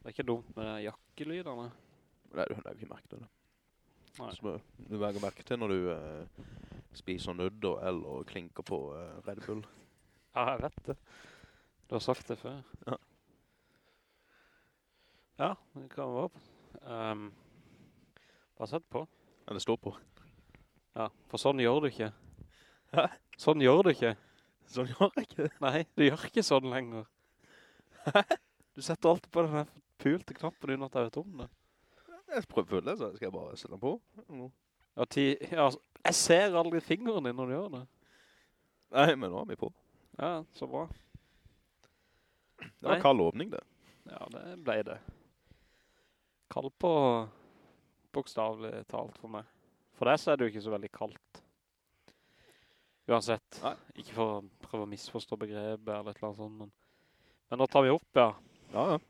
Det er ikke dumt med de jakkelydene. Nei, du har ikke merket det. Nei. Så du veger merke til når du uh, spiser nødder eller klinker på uh, Red Bull. Ja, jeg vet det. Du har sagt det før. Ja. Ja, det kan være opp. Um, bare sett på. Ja, det står på. Ja, for sånn gjør du ikke. Hæ? Sånn gjør du ikke. Sånn gjør jeg ikke. Nei, du gjør ikke sånn lenger. Du setter alltid på den pulte knappen uten at jeg vet om det. Jeg prøver å følge det, så skal jeg bare sette den på. Nå. Ja, ti, ja, altså, jeg ser aldri fingeren din når du gjør det. Nei, men nå er vi på. Ja, så bra. Det var Nei. kald åpning det. Ja, det ble det. Kald på bokstavlig talt for meg. For deg så er det jo ikke så veldig kaldt. Uansett. Nei. Ikke for å prøve å misforstå begrepet eller et eller annet sånt. Men, men nå tar vi opp, ja. Ja, ja.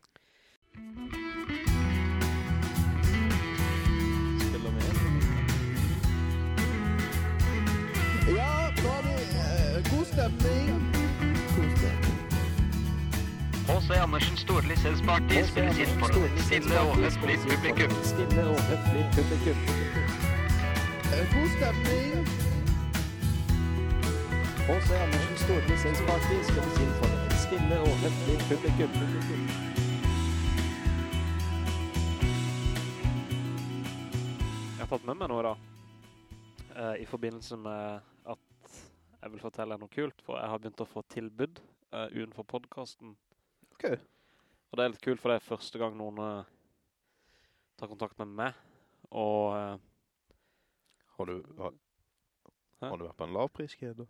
Ja, nå har vi god stemning. God stemning. H.C. Andersen Storlisensparty spilles inn for et stille og høflig publikum. Stille og høflig publikum. God stemning. H.C. Andersen Storlisensparty spilles inn for et stille og høflig publikum. Har tatt med meg noe da, uh, i forbindelse med at jeg vil fortelle noe kult, for jeg har begynt å få tilbud uh, utenfor podcasten. Ok. Og det er litt kult, for det er første gang noen uh, tar kontakt med meg, og Har du, har, Hæ? har du vært på en lavpriskjede?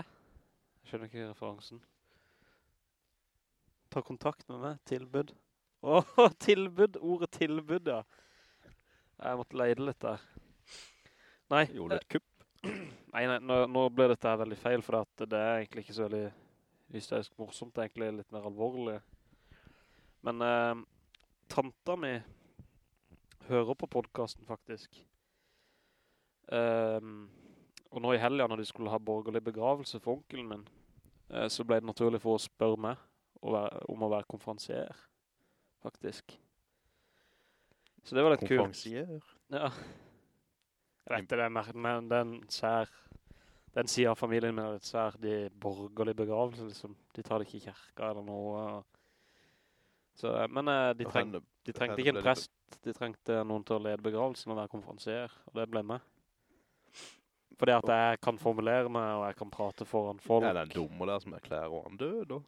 jeg skjønner ikke referansen. Ta kontakt med meg, tilbud. Åh, tilbud, ordet tilbud, ja. Jeg måtte leide litt der. Nei, Gjorde du et kupp? Nei, nei nå, nå ble dette her veldig feil, for det er egentlig ikke så veldig hysterisk morsomt, det er egentlig litt mer alvorlig. Men eh, tanta mi hører på podcasten faktisk. Um, og nå i helgen når de skulle ha borgerlig begravelse for onkelen min, eh, så ble det naturlig for å spørre meg å være, om å være konferansier, faktisk. Så det var litt kult. Ja. Jeg vet det, men- men den sær, den sier familien min er litt sær, de borgerlige begravelser, liksom. De tar det ikke i kjerka eller noe. Så, men eh, de, treng, de trengte ikke en prest, de trengte noen til å lede begravelsen og være konferansier, og det ble med. Fordi at jeg kan formulere meg, og jeg kan prate foran folk. Er det en dommer der som erklærer han død, da?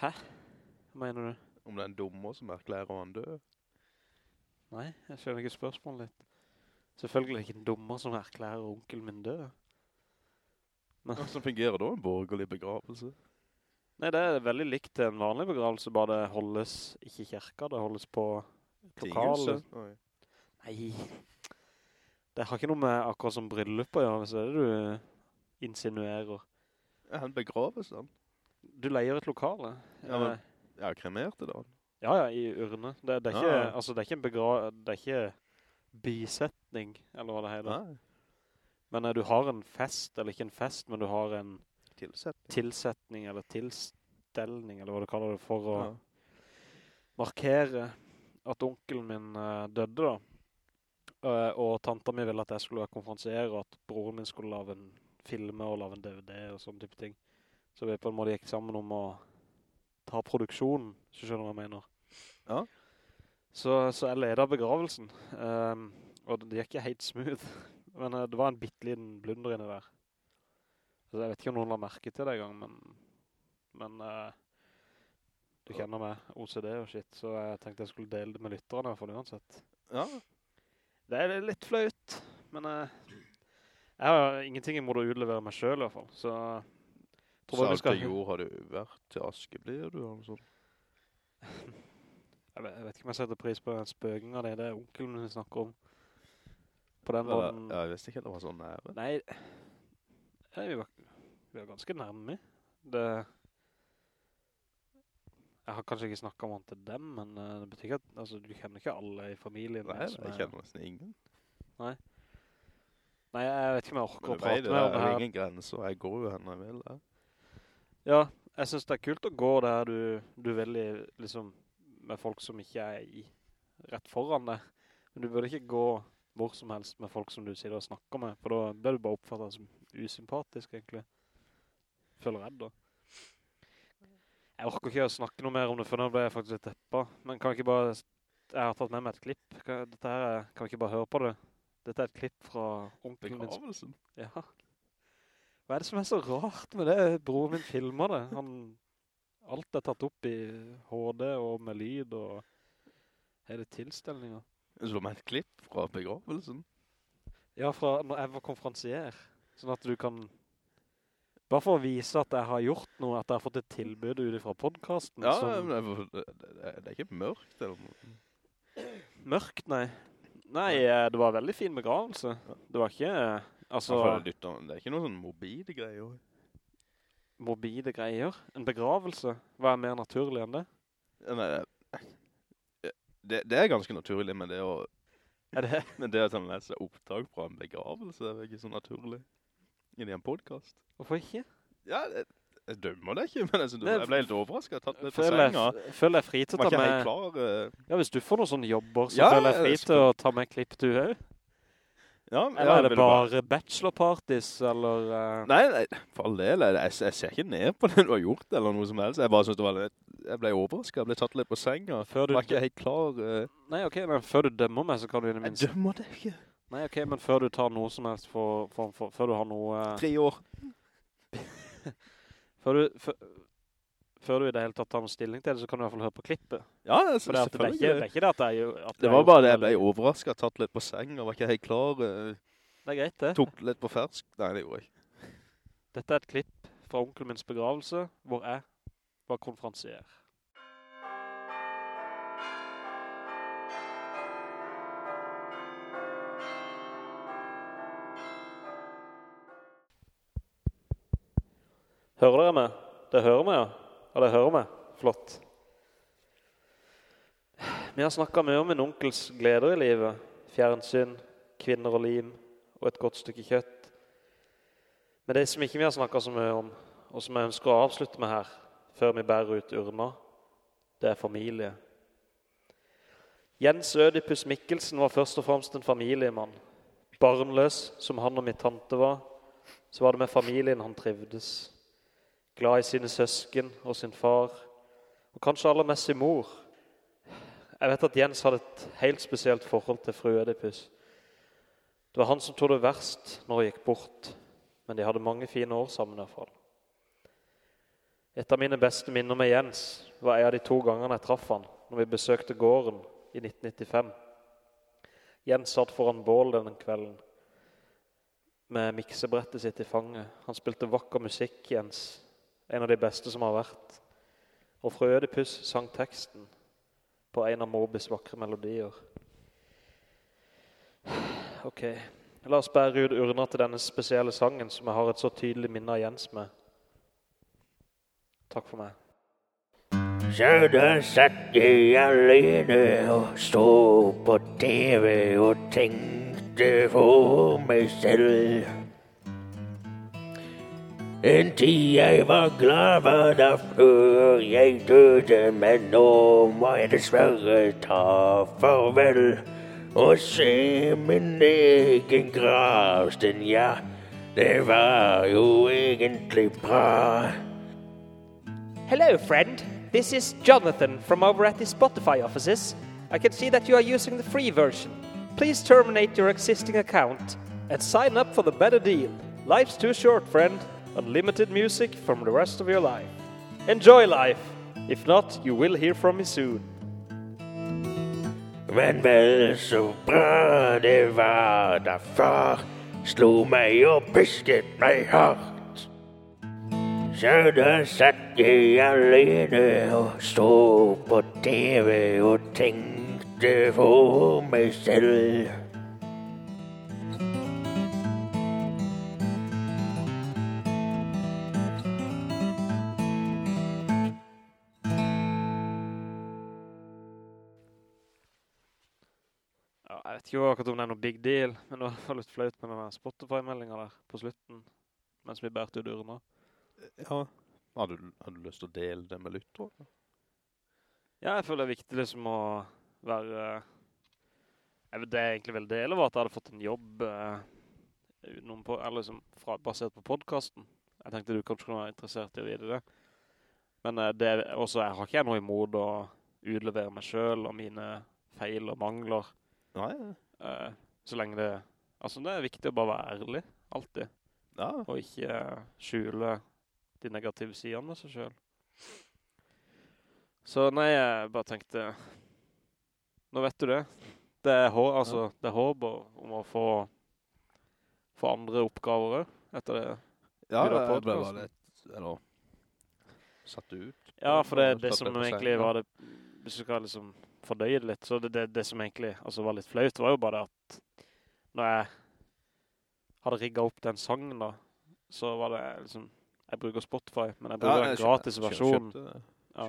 Hæ? Hva mener du? Om det er en dommer som erklærer han død? Nei, jeg skjønner ikke spørsmålet litt. Selvfølgelig ikke en dommer som erklærer onkelen min død. Men, Hvordan fungerer da en borgerlig begravelse? nei, det er veldig likt en vanlig begravelse, bare det holdes ikke i kirka, det holdes på lokalet. lokale. Nei, det har ikke noe med akkurat som bryllup å gjøre, hvis det er det du insinuerer. Er han begravelse, han? Du leier et lokale. Ja, men- jeg har kremert det da. Ja, ja, i urne. Det, det, er ikke, ja. altså, det er ikke en begra... Det er ikke bisetning, eller hva det heter. Men eh, du har en fest, eller ikke en fest, men du har en tilsetning, tilsetning eller tilstelning, eller hva du kaller det, for å Ja. markere at onkelen min uh, døde da. Uh, og tanta mi ville at jeg skulle være konferansier, og at broren min skulle lave en filme og lave en DVD og sånne type ting. Så vi på en måte gikk sammen om å ta produksjonen, hvis du skjønner hva jeg mener. Ja. Så, så jeg ledet begravelsen, um, og det gikk ikke helt smooth. Men uh, det var en bitteliten blunder inne der. Så jeg vet ikke om noen har merket til det i gang, men, men uh, du kjenner meg, OCD og shit, så jeg tenkte jeg skulle dele det med lytterne i hvert fall uansett. Ja, Det er litt flaut, men uh, jeg har ingenting imot å utlevere meg selv i hvert fall, så vi skal... jord har du vært til Askeblir, du? eller sånt? Jeg vet, jeg vet ikke om jeg setter pris på den spøkingen av det, det er onkelen vi snakker om. På den måten... ja, jeg visste ikke at det var sånn nære. Nei, vi, var, vi var ganske nærme. Det... Jeg har kanskje ikke snakket om han til dem, men eh, det betyr ikke at altså, du kjenner ikke alle i familien. Nei, jeg er- kjenner nesten ingen. Nei, Nei, jeg vet ikke om jeg orker å prate med om det her. Det er ingen grenser, jeg går jo hen jeg vil. Ja. Ja, jeg synes det er kult å gå der du, du vil i, liksom, med folk som ikke er i, rett foran deg. Men du burde ikke gå hvor som helst med folk som du sitter og snakker med, for da blir du bare oppfattet som usympatisk, egentlig. Føler redd da. Jeg orker ikke å snakke noe mer om det, for nå ble jeg faktisk litt deppa. Men kan ikke bare... Jeg har tatt med meg et klipp. Dette her, er- kan vi ikke bare høre på det? Dette er et klipp fra onkelen min. Begravelsen. Ja. Hva er det som er så rart med det? Broren min filmer det. Han, alt er tatt opp i HD og med lyd og hele tilstelninger. Så med et klipp fra begravelsen? Ja, fra når jeg var konferansier. Sånn at du kan... Bare for å vise at jeg har gjort noe, at jeg har fått et tilbud ut fra podcasten. Ja, som, men det, er ikke mørkt eller noe. Mørkt, nei. Nei, eh, det var en veldig fin begravelse. Det var ikke, eh, altså, det, er ikke noen sånn mobile greier. Morbide greier. En begravelse. Hva er mer naturlig enn det? Nei, det, det, det er ganske naturlig, men det å, Er det? men det å han leser opptak fra en begravelse er ikke så naturlig inn i en podcast. Hvorfor ikke? Ja, jeg, jeg dømmer det ikke, men jeg, synes, Det- jeg ble helt overrasket. Jeg tatt det for senga. jeg, føler jeg fri til å ta med... klar. uh... Ja, hvis du får noen sånne jobber, så Ja, føler jeg fri til å ta med klipp du òg. Ja, Eller ja, er det bare bachelorparties, eller... Uh... Nei, nei, for all del. Jeg, jeg, jeg ser ikke ned på det du har gjort, eller noe som helst. Jeg bare synes det var litt... Jeg ble overrasket. Jeg ble tatt litt på senga. Før du- var ikke helt klar. Uh... Nei, ok, men før du dømmer meg, så kan du i det Jeg dømmer deg ikke. Nei, ok, men før du tar noe som helst for... for, for før du har noe... Uh... Tre år. Før du... Før, før du i det hele tatt tar noen stilling til det, så kan du i hvert fall høre på klippet. Ja, jeg, For det, er ikke, det er ikke det at det er jo... Det var bare det jeg ble overrasket, tatt litt på seng, og var ikke helt klar, eh, Det er greit det. tok litt på fersk. Nei, det gjorde jeg. Dette er et klipp fra onkel minns begravelse, hvor jeg var konferansier. Hører dere meg? Det hører meg, ja. Ja, det hører meg. Flott. Vi har snakket mye om min onkels gleder i livet. Fjernsyn, kvinner og lim, og et godt stykke kjøtt. Men det som ikke vi har snakket så mye om, og som jeg ønsker å avslutte med her, før vi bærer ut urna, det er familie. Jens Ødipus Mikkelsen var først og fremst en familiemann. Barnløs, som han og min tante var, så var det med familien han trivdes. Glad i sine søsken og sin far, og kanskje aller mest sin mor. Jeg vet at Jens hadde et helt spesielt forhold til fru Edipus. Det var han som trodde verst når hun gikk bort, men de hadde mange fine år sammen i. Et av mine beste minner med Jens var en av de to gangene jeg traff han, når vi besøkte gården i 1995. Jens satt foran bål denne kvelden, med miksebrettet sitt i fanget. Han spilte vakker musikk, Jens, en av de beste som har vært. Og fru Ødipus sang teksten på en av Mobis vakre melodier. Ok, la oss bære ut urna til denne spesielle sangen som jeg har et så tydelig minne av Jens med. Takk for meg. Så da satt jeg alene og så på TV og tenkte for meg selv. Jeg var glad før jeg døde, men nå må jeg dessverre ta farvel. Og se min egen gravsten, ja, det var jo egentlig bra. Hello, friend. This is Jonathan from over at the Spotify offices. I can see that you are using the free version. Please terminate your existing account and sign up for the better deal. Life's too short, friend. Unlimited music from the rest of your life. Enjoy life. If not, you will hear from me soon. Men vel så bra det var da far slo meg og pisket meg hardt. Så da satt jeg alene og så på TV og tenkte på meg selv. Vet ikke akkurat om det er noe big deal, men det var litt flaut med denne Spotify-meldingen der på slutten, mens vi bærte ut urna. Ja. Har du, har du lyst til å dele det med lytter? Ja, jeg føler det er viktig liksom å være... Jeg vet, det jeg egentlig ville dele var at jeg hadde fått en jobb eh, på, eller liksom fra, basert på podcasten. Jeg tenkte du kanskje kunne være interessert i å vite det. Men eh, det, også, jeg har ikke noe imot å utlevere meg selv og mine feil og mangler. Nei, Uh, så lenge det... Altså, det er viktig å bare være ærlig, alltid. ja. Og ikke uh, skjule de negative sidene av seg selv. Så nei, jeg bare tenkte, nå vet du det. Det er, hår, altså, det er håp om å få, få andre oppgaver etter det. Ja, det ble bare litt, eller, satt ut. Ja, for det, det som egentlig var det, hvis du skal liksom fordøye det litt, så det, det, det som egentlig altså, var litt flaut var jo bare at når jeg hadde rigget opp den sangen da, så var det liksom, jeg bruker Spotify, men jeg bruker jeg en gratis versjon. Ja.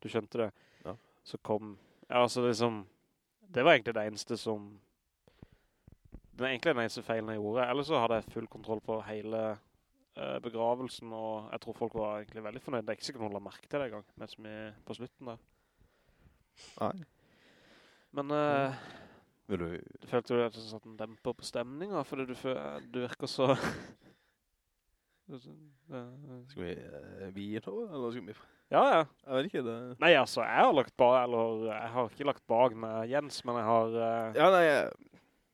Du skjønte det? Ja. Så kom... Ja, altså liksom... Det var egentlig det eneste som... Det var egentlig den eneste feilen jeg gjorde. Ellers så hadde jeg full kontroll på hele uh, begravelsen, og jeg tror folk var egentlig veldig fornøyd. Det er ikke sikkert noen la merke til det en gang, mens vi på slutten der. Nei. Men uh, Vil du... følte du at du satt en demper på stemningen? Fordi du, du virker så... Eh, Skal vi uh, vie nå, eller skal vi... ja, ja. Jeg vet ikke, det... Nei, altså, jeg har lagt bag, eller jeg har ikke lagt bag med Jens, men jeg har... Uh, Ja, nei, jeg...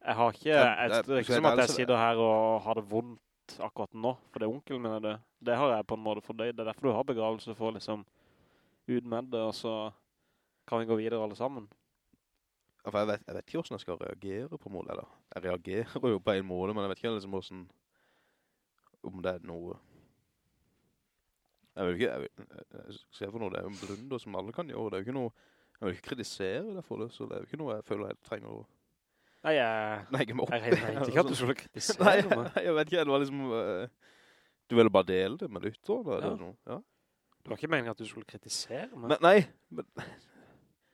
Jeg har ikke, jeg, det er- det er ikke som at jeg sitter her og har det vondt akkurat nå, for det er onkelen min er det. Det har jeg på en måte fordøyd. Det er derfor du har begravelse for liksom ut med det, og så kan vi gå videre alle sammen. Ja, jeg vet, jeg vet ikke hvordan jeg skal reagere på målet, eller... Jeg reagerer jo på en måte, men jeg vet ikke liksom hvordan... Om det er noe... Jeg vet ikke, jeg, vet, jeg ser for noe, det er jo en blunder som alle kan gjøre, det er jo ikke noe... Jeg vil ikke kritisere deg for det, så det er jo ikke noe jeg føler jeg trenger å... Nei, jeg, legge meg opp jeg, vet ikke at du skulle kritisere meg. jeg vet ikke, det var liksom... Uh, du ville bare dele det med lytter, eller Ja. noe? Ja. Det var ikke meningen at du skulle kritisere meg. Men, nei, men...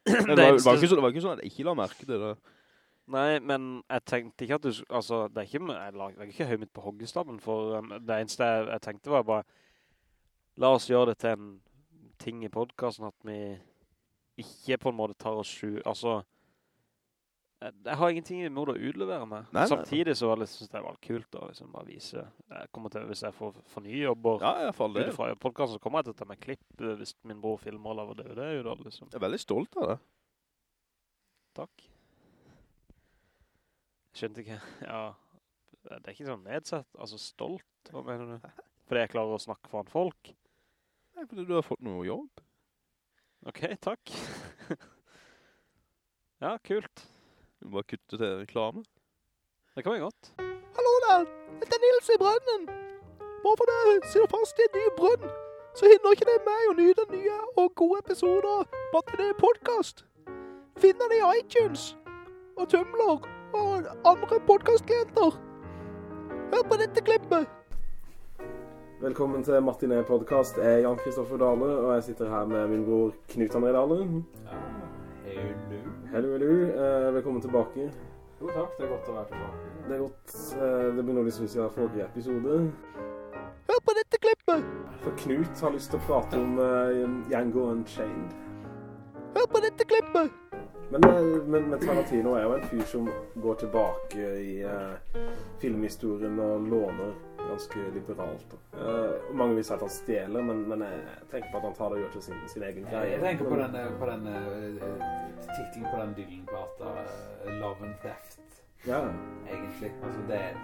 Det var, det, var så, det var ikke sånn at jeg ikke la merke til det. Nei, men jeg tenkte ikke at du, altså, det er ikke, jeg lag- legger ikke høy mitt på hoggestabben, for um, det eneste jeg, jeg tenkte var bare, la oss gjøre det til en ting i podcasten, at vi ikke på en måte tar oss sju, altså, jeg, jeg har ingenting imot å utlevere meg. Nei. Samtidig så var det, synes jeg det var kult å liksom bare vise, jeg kommer til, hvis jeg får, får nye jobber, Ja, i hvert fall det. ut podcasten, så kommer jeg til å ta meg klipp eh, hvis min bror filmer og laver DVD det, liksom. Jeg er veldig stolt av det. Takk. Skjønte ikke, ja, det er ikke sånn nedsett, altså stolt, hva mener du? Fordi jeg klarer å snakke foran folk? Nei, fordi du har fått noe jobb. Ok, takk. ja, kult. Du må bare kutte til reklame. Det kan vi godt. Hallo der, dette er Nils i brønnen. Hvorfor for det sitter fast i en ny brønn, så hindrer ikke det meg å nyte nye og gode episoder på at det er podcast. Finner det i iTunes og Tumblr og andre podcastklienter. Hør på dette klippet. Velkommen til Martinet podcast. Jeg er Jan Kristoffer Dale, og jeg sitter her med min bror Knut André Dale. Hello, hello. Eh, velkommen tilbake. Jo takk, det er godt å være tilbake. Det er godt. Eh, det blir å bli syns jeg forrige episode. Hør på dette klippet. For Knut har lyst til å prate om eh, Yango Unchained. Hør på dette klippet. Men, eh, men, men Tarantino er jo en fyr som går tilbake i eh, filmhistorien og låner ganske liberalt. Eh, mange vil si at han stjeler, men, men jeg tenker på at han tar det og gjør til sin, sin egen greie. Jeg tenker på den, på den uh, titlen på den Dylan-plata, uh, Love and Theft, Ja, egentlig. Altså det, er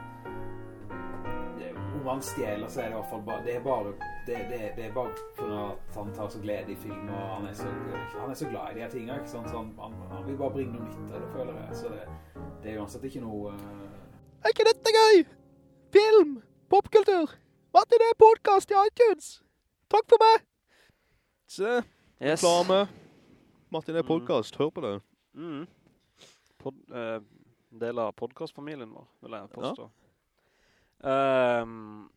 Om han stjeler, så er det i hvert fall bare Det er bare det, det, det er bare for at han tar så glede i film, og han er så, han er så glad i de her sant? Så han, han, han vil bare bringe noe nytt av det, føler jeg. Så det, det er uansett ikke noe eh, Er ikke dette gøy? Film, popkultur. Martin er podcast i iTunes. Takk for meg. Se, Yes. reklame. Martin er Mm. podcast, hør på det. Mm. Pod, eh, del av podcastfamilien vår, vil jeg påstå. Ehm,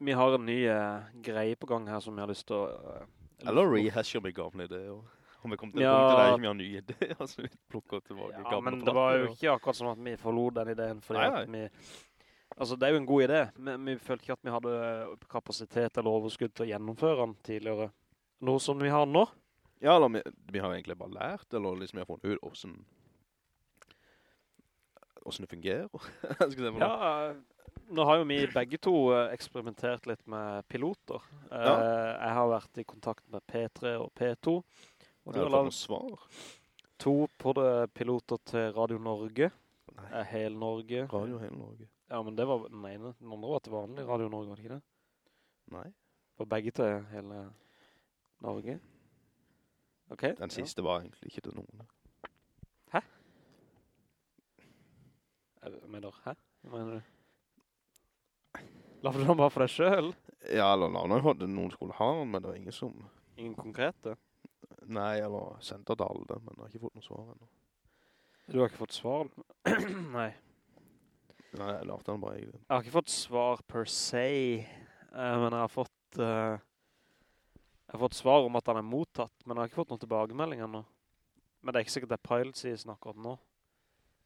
vi har en ny eh, greie på gang her som vi har lyst til å... eh, Eller rehasher med gamle ideer. Om vi kommer til Ja. punktet der vi har nye ideer, så vi plukker tilbake Ja, gamle men det var jo ikke akkurat som at vi forlod den ideen, fordi Nei, at vi... Altså, det er jo en god idé, men vi følte ikke at vi hadde kapasitet eller overskudd til å gjennomføre den tidligere. Noe som vi har nå. Ja, eller vi, vi har egentlig bare lært, eller liksom vi har funnet ut hvordan, hvordan det fungerer. På Ja, eh, nå har jo vi begge to eh, eksperimentert litt med piloter. Eh, Ja. Jeg har vært i kontakt med P3 og P2. Og du Har fått noen svar? to podde piloter til Radio Norge. Nei. Eh, Hel Norge. Radio Hel Norge. Ja, men det var den ene. Den andre var til vanlig Radio Norge, var det ikke det? Nei. For begge til hele Norge. Ok. Den siste var egentlig ikke til noen. Hæ? Jeg mener, hæ? Hva mener du? Lager du den bare for deg selv? Ja, eller navnet hadde noen skulle ha den, men det var ingen som... Ingen konkrete? Nei, eller sendte til alle, men jeg har ikke fått noe svar enda. Du har ikke fått svar? Nei. Nei, jeg lagde den bare egentlig. Jeg har ikke fått svar per se, eh, men jeg har fått, eh, jeg har fått svar om at han er mottatt, men jeg har ikke fått noen tilbakemeldinger nå. Men det er ikke sikkert det er Pilot season akkurat nå.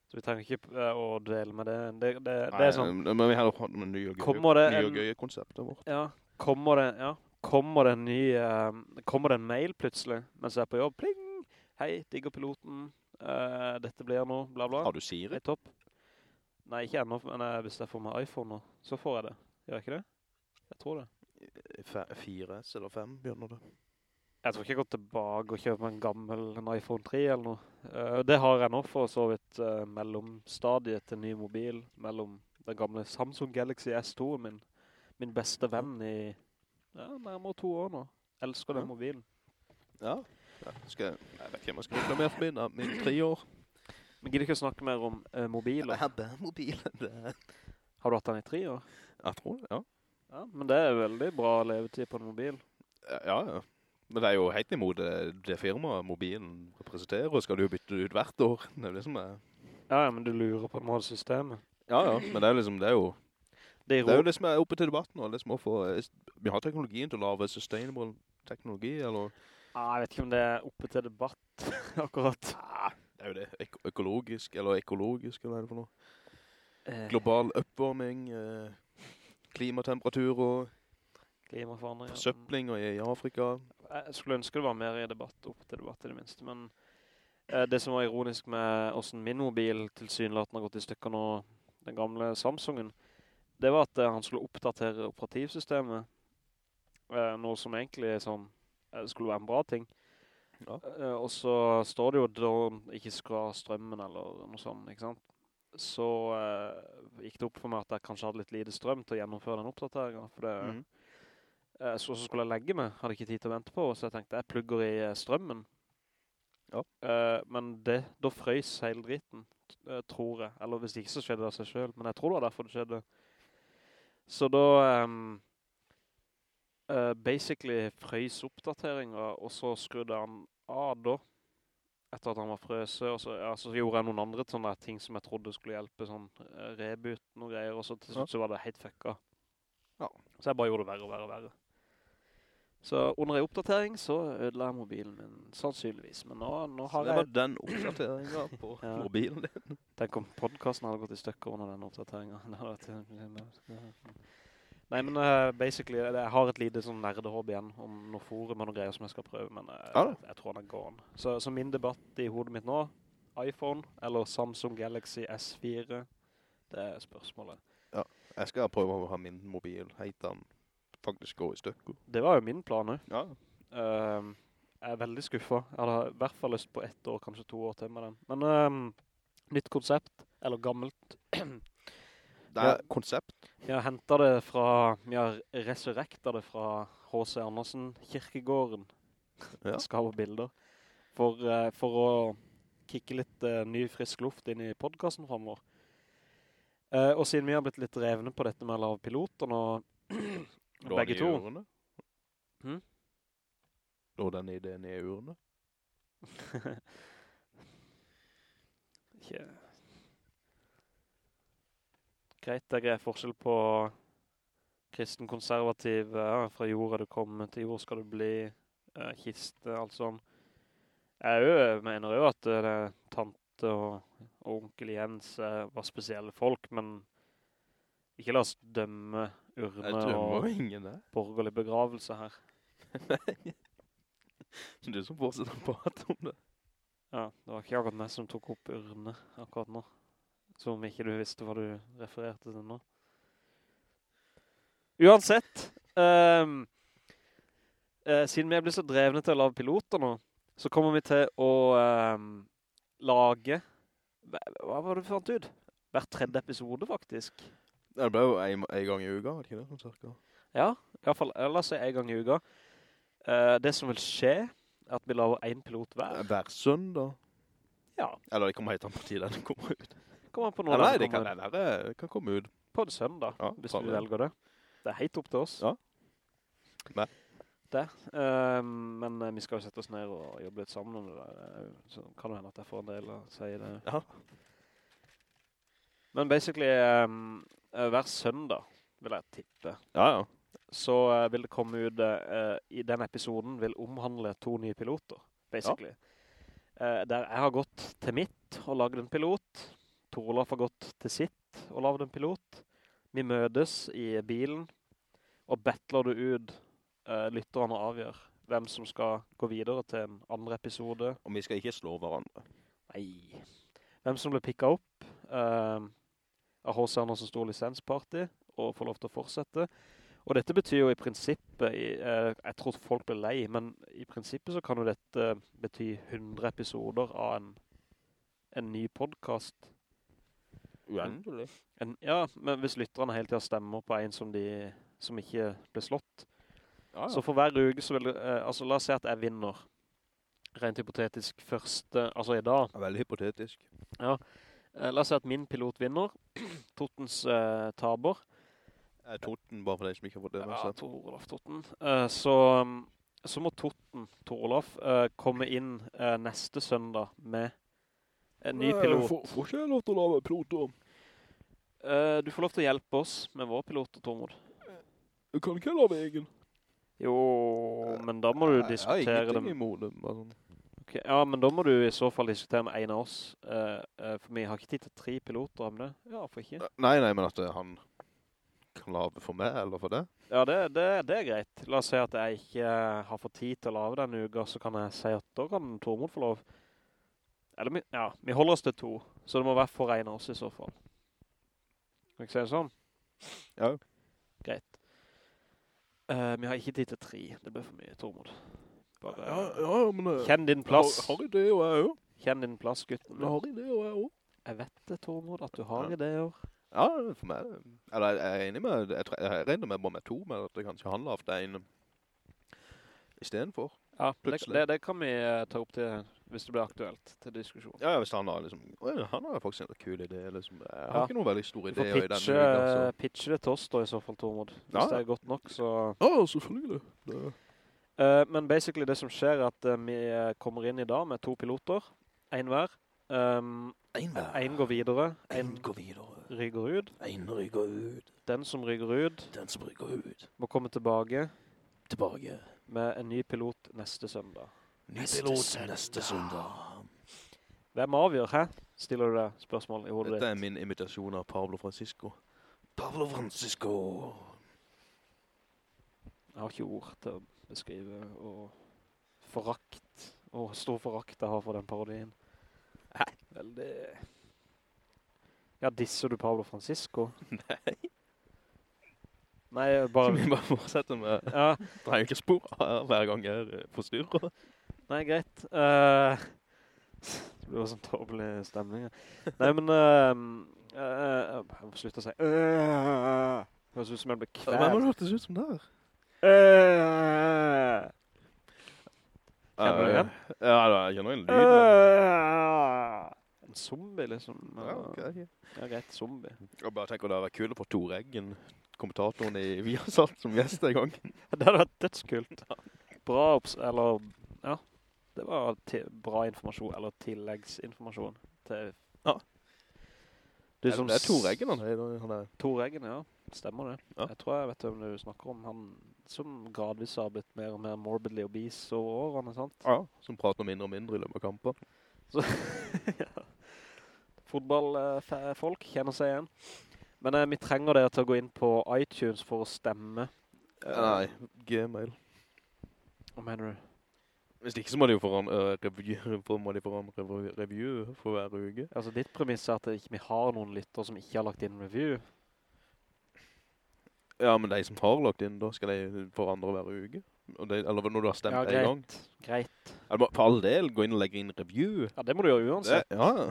Så vi trenger ikke eh, å dele med det. Det, det, det er sånn, men vi har hatt med nye og gøye, det nye en- og gøye konsepter vårt. ja, kommer det, ja, kommer det en ny, Uh, kommer det en mail plutselig, mens jeg er på jobb, pling, hei, digger piloten, Uh, dette blir noe, bla bla. Har du Siri? Hei, topp. Nei, ikke ennå, men eh, hvis jeg får meg iPhone nå, så får jeg det. Gjør jeg ikke det? Jeg tror det. Fe- 4S eller 5 begynner det. Jeg tror ikke jeg går tilbake og kjøper en gammel en iPhone 3 eller noe. Eh, det har jeg nå for så vidt uh, mellomstadiet til ny mobil, mellom den gamle Samsung Galaxy S2, min, min beste venn i ja, nærmere to år nå. Elsker den mobilen. Ja. ja skal, jeg vet ikke om jeg skal reklamere for min, min tre år. Men gidder ikke å snakke mer om uh, mobiler. hadde mobilen der. Har du hatt den i tre år? Jeg tror det, ja. Ja, men det er veldig bra levetid på en mobil. Ja, ja. Men det er jo helt imot det, det firmaet mobilen representerer, og skal du jo bytte ut hvert år. Det er det som er... Ja, ja, men du lurer på en måte systemet. Ja, ja, men det er liksom, det er jo, Det er, det er jo det som er oppe til debatten nå, det som få, vi har teknologien til å lave sustainable teknologi, eller, Ja, jeg vet ikke om det er oppe til debatt, akkurat. Det er jo det, Øko økologisk, eller ekologisk, eller hva er det for noe? Eh, Global oppvarming, eh, klimatemperatur og klimaforandring, forsøpling i, i Afrika. Jeg skulle ønske det var mer i debatt, opp til debatt i det minste, men eh, det som var ironisk med hvordan min mobil tilsynelatende har gått i stykker nå, den gamle Samsungen, det var at eh, han skulle oppdatere operativsystemet, eh, noe som egentlig sånn, eh, skulle være en bra ting. Ja. Uh, og så står det jo da han ikke skal ha strømmen eller noe sånt, ikke sant? Så uh, gikk det opp for meg at jeg kanskje hadde litt lite strøm til å gjennomføre den oppdateringen, for det, Mm. Uh, Så, så skulle jeg legge meg, hadde ikke tid til å vente på, så jeg tenkte jeg plugger i strømmen. Ja. Men det, da frøys hele driten, tror jeg. Eller hvis ikke så skjedde det av seg selv, men jeg tror det var derfor det skjedde. Så da ehm, eh, basically frøys oppdateringer og så skrudde han av da, etter at han var frøse, og så, ja, så gjorde jeg noen andre sånne ting som jeg trodde skulle hjelpe, sånn eh, reboot og greier, og så til slutt så var det helt fucka. Ja. Så jeg bare gjorde det verre og verre og verre. Så under en oppdatering så ødela jeg mobilen min, sannsynligvis. Men nå, nå Så det var jeg... den oppdateringen på Ja. mobilen din. Tenk om podcasten hadde gått i stykker under den oppdateringen. Nei, men uh, basically, jeg jeg har et lite sånn nerdehåp igjen om noe forum og noen greier som jeg skal prøve, men uh, Ja jeg, jeg tror den er gone. Så, så min debatt i hodet mitt nå, iPhone eller Samsung Galaxy S4, det er spørsmålet. Ja, Jeg skal prøve å ha min mobil, heit den, faktisk gå i stykker. Det var jo min plan. Ja, Uh, jeg er veldig skuffet. Jeg hadde i hvert fall lyst på ett år, kanskje to år til med den. Men ehm, nytt konsept, eller gammelt. det er konsept. Vi har hentet det fra, vi har resurrektet det fra H.C. Andersen kirkegården. Ja. Ha bilder. For, uh, for å kikke litt uh, ny frisk luft inn i podcasten fremover. Uh, og siden vi har blitt litt revne på dette med å lave begge to. Lå den i ørene? Hm? Lå den ideen i ørene? Ikke... Greit, det er forskjell på kristen konservativ, ja, fra jord er du kommer til jord skal du bli, eh, kiste, alt sånn. Jeg jo, mener jo at eh, det tante og, og onkel Jens eh, var spesielle folk, men ikke la oss dømme urne og borgerlig begravelse her. Du som fortsetter på at om det. Ja, det var ikke akkurat meg som tok opp urne akkurat nå. Som ikke du visste hva du refererte til nå. Uansett, um, uh, siden vi blir så drevne til å lave piloter nå, så kommer vi til å um, lage, hva, var det du fant ut? Hver tredje episode faktisk. Det ble jo en, en gang i uka, var det ikke det? Cirka. Ja, i hvert fall, la oss si en gang i uka. Uh, det som vil skje, er at vi laver en pilot hver. Hver søndag. Ja, Eller det kommer helt an på tiden den kommer ut. Kommer på når nei, det kan nei, det kan komme ut. på en søndag, Ja, hvis vi velger det. Det er helt opp til oss. Ja. Nei. Det. Uh, men eh, vi skal jo sette oss ned og jobbe litt sammen om det der. eh, Så kan det hende at jeg får en del å si det. Ja. Men basically, um, hver søndag vil jeg tippe. Ja, ja. Så uh, vil det komme ut, uh, i den episoden vil omhandle to nye piloter, basically. Eh, der jeg har gått til mitt og laget en pilot. Torolaf har gått til sitt og lavet en pilot. Vi møtes i bilen og battler du ut uh, lytterne avgjør hvem som skal gå videre til en andre episode. Og vi skal ikke slå hverandre. Nei. Hvem som ble pikket opp uh, av H.C. Andersen Stor Lisensparty og får lov til å fortsette. Og dette betyr jo i prinsippet, i, uh, jeg tror folk blir lei, men i prinsippet så kan jo dette bety 100 episoder av en, en ny podcast. Uendelig. En, ja, men hvis lytterne hele tiden stemmer på en som, de, som ikke ble slått, Ja, ja. så for hver uke så vil det, eh, altså la oss si at jeg vinner, rent hypotetisk første, altså i dag, veldig hypotetisk. Eh, la oss si at min pilot vinner, Totens eh, taber, Eh, Totten bare for deg som ikke har fått det ja, seg? Tor Olaf Totten, Eh, så, um, så må Totten, Tor Olaf, eh, komme inn eh, neste søndag med en ny pilot. Får ikke jeg lov til å lave piloter? Uh, du får lov til å hjelpe oss med vår pilot, Tormod. Du kan ikke lave egen. Jo, men da må du diskutere Jeg har ingenting dem. imot dem. bare sånn. Ok, ja, men da må du i så fall diskutere med en av oss. Uh, uh, for vi har ikke tid til tre piloter om det. Ja, for ikke. Nei, nei, men at eh, han kan lave for meg, eller for det. Ja, det, det, det er greit. La oss si at jeg ikke eh, har fått tid til å lave denne uka, så kan jeg si at da kan Tormod få lov. Eller, vi, ja, vi holder oss til to, så det må være for en av oss i så fall. Kan ikke si det sånn? Ja. Greit. Uh, vi har ikke tid til tre. Det blir for mye, Tormod. Bare Ja, ja, men... eh, kjenn din plass. Har, har ideer jeg også. Kjenn din plass, gutten. Jeg har og jeg også. Jeg vet det, Tormod, at du har Ja. ideer. Ja, for meg. Eller jeg er enig med, jeg, jeg regner med bare med to, men at det kanskje handler av det ene i stedet for. Ja, det, det, det kan vi eh, ta opp til, hvis det blir aktuelt, til diskusjon. Ja, ja, hvis han har liksom, han har faktisk en kul idé, liksom. Jeg har Ja. ikke noen veldig store idé i denne pitche, uka, så. pitche det til oss da i så fall, Tormod. Hvis Ja. det er godt nok, så... Ja, selvfølgelig. Det. Uh, men basically det som skjer er at uh, vi eh, kommer inn i dag med to piloter, en hver. Um, En en går videre, en går videre. rygger ut. En rygger ut. Den som rygger ut Den som rygger ut. må komme tilbake Tilbake. med en ny pilot neste søndag. Ny pilot neste søndag. Hvem avgjør, hæ? Stiller du deg spørsmål i hodet ditt? Dette er min imitasjon av Pablo Francisco. Pablo Francisco. Jeg har ikke ord til å beskrive og forakt, og stor forakt jeg har for den parodien. Hæ? Veldig... Ja, disser du Pablo Francisco? Nei. Nei, bare... bare... vi bare fortsette med... Ja, Det er jo ikke spor her hver gang jeg forstyrer forstyrret. Nei, greit. Uh, det blir jo sånn tåpelig stemning. Ja. Nei, men... Uh, uh, jeg må slutte å si... Uh, Høres ut som jeg blir Hvem har du hørt det ut som der? Uh, Kjenner du igjen? Ja, jeg kjenner en lyd. En zombie, liksom. Ja, okay. Ja, greit, zombie. Jeg bare tenker det hadde vært kul på Tor Eggen, kommentatoren i Viasat som gjest en gang. Det hadde vært dødskult. Bra opps... Eller... Ja. Det var bra informasjon, eller tilleggsinformasjon til... Ja. Du Det, som det er Tor Eggen han. Han er. Tor Eggen, ja. Stemmer det. Ja. Jeg tror jeg vet hvem du snakker om. Han som gradvis har blitt mer og mer morbidly obese over årene, sant? Ja, som prater mindre og mindre i løpet av kamper. Så, ja. Fotballfolk kjenner seg igjen. Men eh, vi trenger dere til å gå inn på iTunes for å stemme. Eh, Nei, Gmail. Hva mener du? Hvis ikke så må de jo forandre review, for må de forandre rev- review for hver uke. Altså, ditt premiss er at ikke vi har noen lytter som ikke har lagt inn review. Ja, men de som har lagt inn, da skal de forandre hver uke. De, eller når du har stemt Ja, en greit. gang. Greit. Eller for all del, gå inn og legge inn review. Ja, det må du gjøre Det, uansett. ja,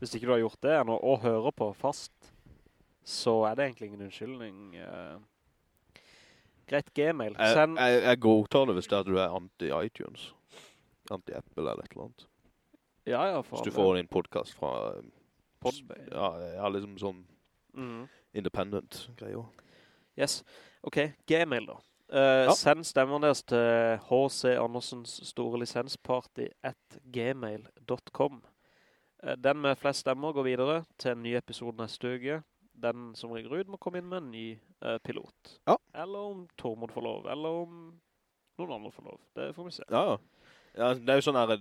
Hvis ikke du har gjort det ennå, og hører på fast, så er det egentlig ingen unnskyldning. Uh, greit, Gmail. jeg, jeg, jeg godtar det hvis det er at du er anti-iTunes. Anti-Apple eller et eller annet. ja, ja, for Hvis du får en podcast fra, Podbay. ja, ja, liksom sånn mm. independent greier. Yes. Ok, Gmail da. Uh, Ja. Send stemmen deres til H.C. Andersens store lisensparty at gmail.com. Uh, den med flest stemmer går videre til en ny episode neste uke. Den som ringer ut må komme inn med en ny uh, pilot. Ja. Eller om Tormod får lov, eller om noen andre får lov. Det får vi se. Ja, ja. Ja det er jo sånn her,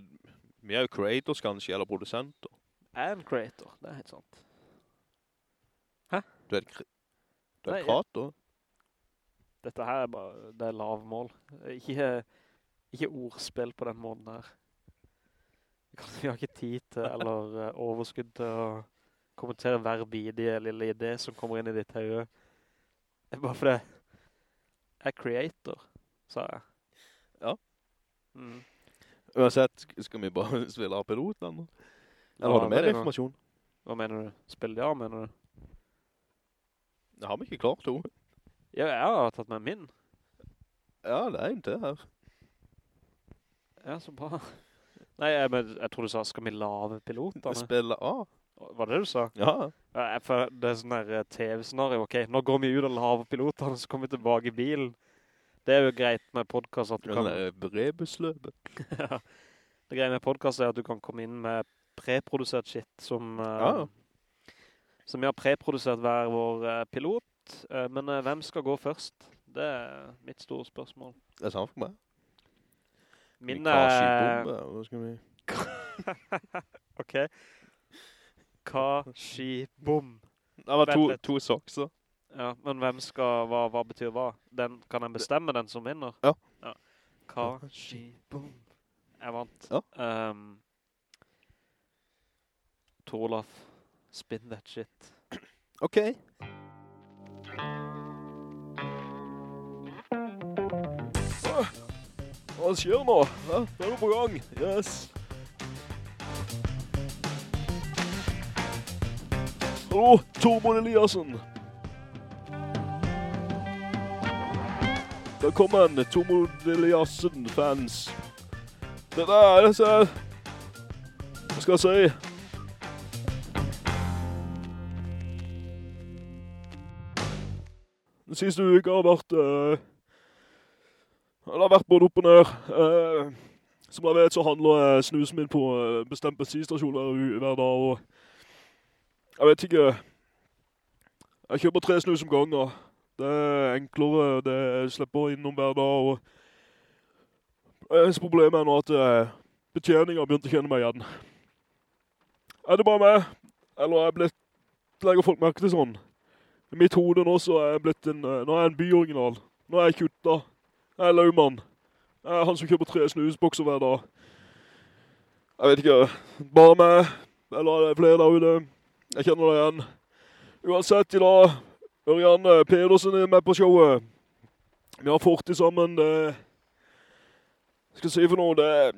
vi er jo creators kanskje, eller produsenter. En creator, det er helt sant. Du er du er Nei, krater. Dette her er bare, det er lavmål. Ikke, ikke ordspill på den måten her. Vi har ikke tid til, eller eh, overskudd til å kommentere hver bidige lille idé som kommer inn i ditt høye. Det bare fordi jeg er creator, sa jeg. Ja. Mm. Uansett, skal vi bare spille av piloten? Eller har du mer er informasjon? Hva mener du? Spill ja, mener du? Det har vi ikke klart, jo. Ja, jeg har tatt med min. Ja, det er en til her. Ja, så bra. Nei, jeg, men, jeg tror du sa, skal vi lave pilotene? Spille A. Var det det du sa? Ja. Ja, jeg det er sånn der eh, TV-scenario. Ok, nå går vi ut og laver pilotene, så kommer vi tilbake i bilen. Det er jo greit med podcast at du kan... brebusløpet. Ja. det greia med podcast er at du kan komme inn med preprodusert shit som... eh, Ja. Som vi har preprodusert hver vår eh, pilot. Eh, men hvem skal gå først? Det er mitt store spørsmål. Det er samme for meg. Min er... Hva skal vi... ok. Kashi-bom. Det var to, to sokser. Ja, men hvem skal, hva, hva betyr hva? Den, kan den bestemme den som vinner? Ja. ja. Kashi, boom. Jeg vant. Ja. Um, Tor spin that shit. Ok. Hva skjer nå? Hva er du på gang. Yes. Hallo, Tormod Eliassen. Velkommen, Tormod Eliassen-fans. Dette er disse... Hva skal jeg si? Den siste uka har vært... uh, det har vært både opp og ned. Uh, som jeg vet så handler eh, snusen min på uh, bestemt bensinstasjon hver, hver dag. Og jeg vet ikke... Jeg kjøper tre snus om gangen. Det er enklere, det jeg slipper innom hver dag. Og eneste problemet er nå at eh, betjeningen har begynt å kjenne meg igjen. Er det bare meg? Eller er jeg blitt... Legger folk merke til sånn? I mitt hode nå så er jeg blitt en, eh, nå er jeg en byoriginal. Nå er jeg kutta. Jeg er laumann. Jeg er han som kjøper tre snusbokser hver dag. Jeg vet ikke, bare meg, eller er det flere der ute. Jeg kjenner det igjen. Uansett, i dag, Ørjan eh, Pedersen er med på showet. Vi har fortid sammen, det... Hva skal si for noe, det...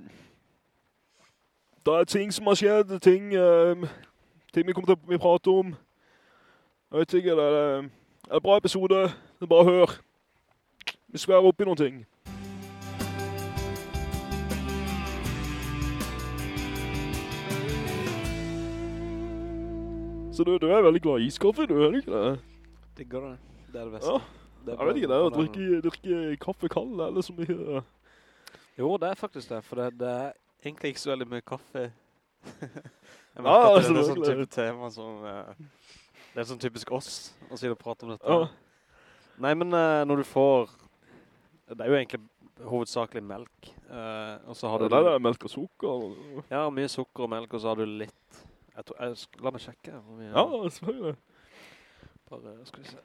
Det er ting som har skjedd, ting... eh, ting vi kommer til å prate om. Jeg vet ikke, det er, det er en bra episode. Det er bare å høre. Vi skværer opp i noen ting. Så du, du er veldig glad i iskaffe, du er ikke det? Digger det. Det er det beste. Ja, Det er jeg vet ikke, det er å drikke, drikke kaffe kald, eller så mye... Jo, det er faktisk det, for det, det er egentlig ikke så veldig mye kaffe. Jeg Ja, at det, er en sånn type tema som... Uh, det er sånn typisk oss å si og prate om dette. Ja. Nei, men uh, når du får... Det er jo egentlig hovedsakelig melk. Uh, og så har Det du... Det er melk og sukker. Ja, mye sukker og melk, og så har du litt... Jeg tror, jeg, la meg sjekke. mye- Ja, selvfølgelig. Bare, skal vi se.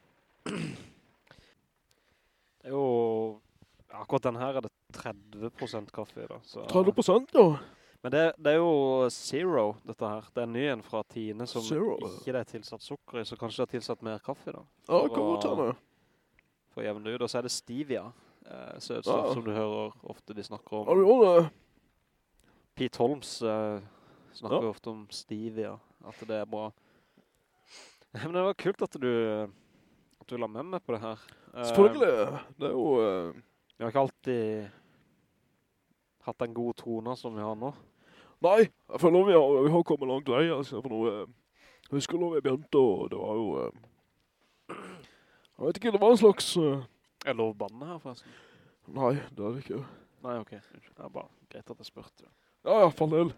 Det er jo... Akkurat den her er det 30% kaffe i da. Så. 30 ja. Men det, det er jo Zero, dette her. Det er ny en fra Tine som Zero. ikke det er tilsatt sukker i, så kanskje det er tilsatt mer kaffe da. Ja, godt å- hende. For jevne ut. Og så er det Stevia, eh, søtstoff Ja. som du hører ofte de snakker om. Ja, du gjør det. Pete Holmes eh, snakker Ja. ofte om Stevia, at det er bra. Men det var kult at du, at du la med meg på det her. Eh, Selvfølgelig. Det er jo... Uh... Vi har ikke alltid hatt den gode tona som vi har nå. Nei, jeg føler vi har, vi har kommet langt vei, altså, for noe, eh, jeg husker når vi begynte, og det var jo, Uh... jeg vet ikke, det var en slags, Uh... Er lov å banne her forresten? nei, det er det ikke. Nei, ok. Det er bare greit at jeg spurte. Ja, ja, for en del.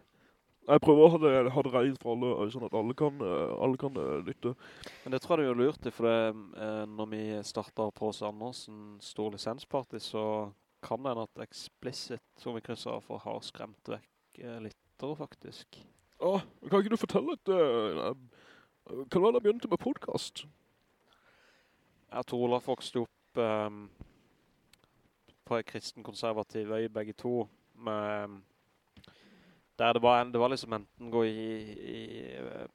Jeg prøver å ha det, ha det rent for alle, sånn at alle kan, eh, alle kan eh, lytte. Men det tror jeg du gjør lurt for det, eh, når vi starter på oss Andersen stor lisensparty, så kan det en at Explicit, som vi krysser av for, har skremt vekk lyttere faktisk. Ja, kan ikke du fortelle litt, nei, kan det være da begynte med podcast? Jeg tror Olaf vokste opp um, på en kristen konservativ øy, begge to, med, der det var, det var liksom enten gå i, i eh,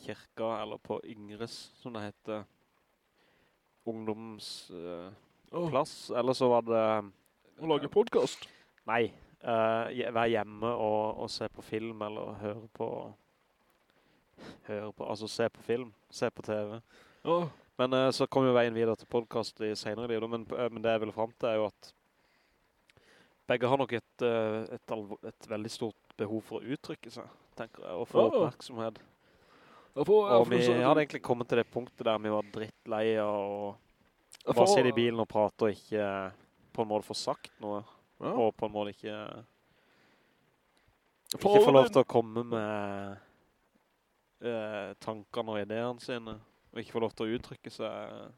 kirka, eller på Yngres, som det heter, ungdomsplass, Uh, oh. eller så var det... å lage podcast? Nei, uh, være hjemme og, og se på film, eller høre på, høre på, altså se på film, se på TV. Oh. Men uh, så kom jo veien videre til podcast i senere liv, men, eh, men det jeg ville frem til er jo at begge har nok et, eh, et, et veldig stort behov for å uttrykke seg, tenker jeg, og få Ja. oppmerksomhet. jeg får, Og vi si- hadde egentlig kommet til det punktet der vi var drittleie og jeg bare sitter sitte i bilen og prater og ikke på en måte får sagt noe, Ja. og på en måte ikke, For ikke får lov til å komme med eh, tankene og ideene sine, og ikke får lov til å uttrykke seg.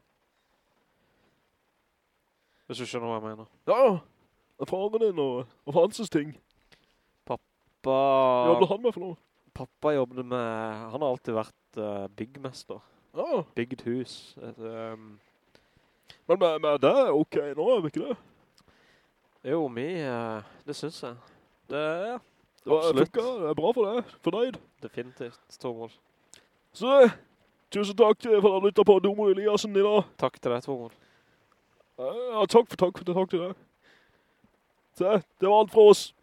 Hvis du skjønner hva jeg mener. Ja, ja. Faren din og, og Hanses Hva Pappa, ble han med for noe? pappa jobbet med, han har alltid vært uh, byggmester, Ja, bygd hus. Et, um... men med, med det er ok nå, er vi ikke det? jo, vi, Uh, det synes jeg. Det er Det var, Absolutt. funker, det er bra for deg, fornøyd. definitivt, Tormod. Så, eh, tusen takk for at du lyttet på Domo Eliassen i dag. Takk til deg, Tormod. Ja, takk for takk for takk til deg. Så, det var alt fra oss.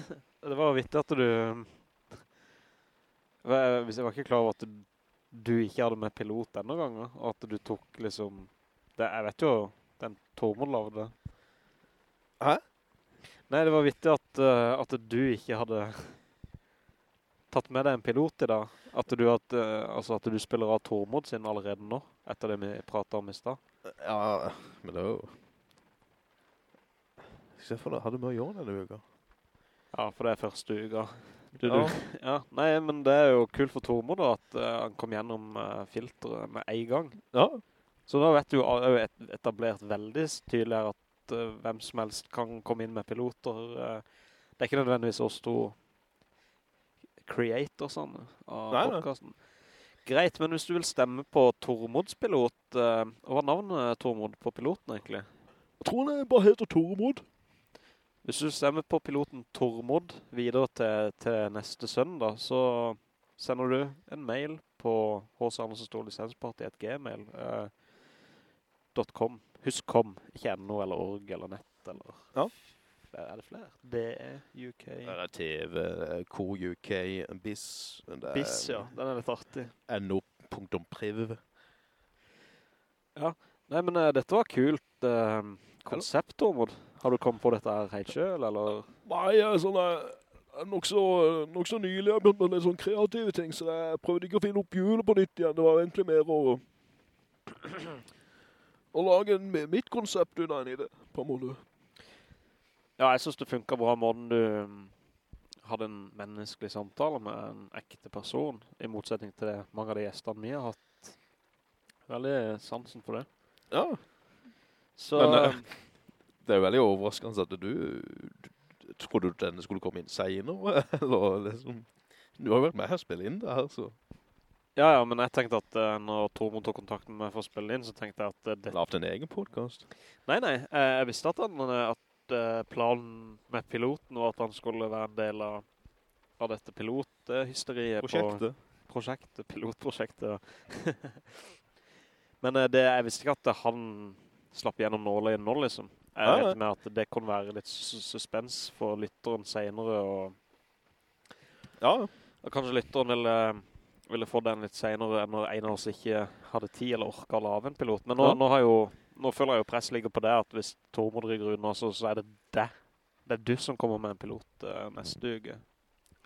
det var vittig at du... Hvis jeg var ikke klar over at du, du ikke hadde med pilot denne gangen, og at du tok liksom... Det, jeg vet jo, den Tormod lavde det. Hæ? Nei, det var vittig at, eh, at du ikke hadde tatt med deg en pilot i dag. At du, at, eh, altså at du spiller av Tormod sin allerede nå, etter det vi pratet om i sted. Ja, men det er jo... Se for det, hadde vi å gjøre denne uka. Ja, for det er første uka. Du, Ja. du, ja, nei, men det er jo kult for Tormod da, at uh, han kom gjennom uh, filteret med en gang. Ja, Så da vet du jo er et, etablert veldig tydelig her at uh, hvem som helst kan komme inn med piloter. eh. det er ikke nødvendigvis oss to creatorsene av Nei, nei. podcasten. Greit, men hvis du vil stemme på Tormods pilot, eh, hva er navnet Tormod på piloten egentlig? jeg tror det bare heter Tormod. Hvis du stemmer på piloten Tormod videre til, til neste søndag, så sender du en mail på hos Andersen Stor Lisensparty.gmail eh, .com. Husk kom, ikke NO eller org eller nett eller... Ja. Er det flere? DE, UK, Det er TV, Core UK, BIS, er BIS, ja. Den er litt artig. NO.priv. Nei, men uh, dette var kult uh, konsept, Tormod. Har du kommet på dette her helt selv, eller? Nei, jeg er sånn, er nok så, nok så nylig har begynt med litt sånn kreative ting, så jeg prøvde ikke å finne opp hjulet på nytt igjen. Det var egentlig mer å, å lage en, mitt konsept under en idé, på en måte. Ja, jeg synes det funker bra måten du mm, hadde en menneskelig samtale med en ekte person, i motsetning til det mange av de gjestene vi har hatt. Veldig sansen for det. Ja, Så, Men, eh, det er jo veldig overraskende at du, du trodde du denne skulle komme inn senere? Eller liksom... Du har jo vært med her og spille inn det her, så... Ja, ja, men jeg tenkte at eh, når Tormund tok kontakt med meg for å spille inn, så tenkte jeg at Du det... Lavt en egen podcast. Nei, nei, eh, jeg visste at, han, eh, at planen med piloten var at han skulle være en del av, av dette pilothysteriet. på- Prosjektet. prosjektet, pilotprosjektet. Men det, jeg visste ikke at han slapp gjennom nåløyet nå, liksom. Jeg regnet med at det kan være litt suspens for lytteren senere, og, Ja, og kanskje lytteren ville, ville få den litt senere enn når en av oss ikke hadde tid eller orket å lave en pilot. Men nå, Ja. nå, har jo, nå føler jeg jo press ligger på det, at hvis Tormod ryker unna, så, så er det det. Det er du som kommer med en pilot uh, neste uke.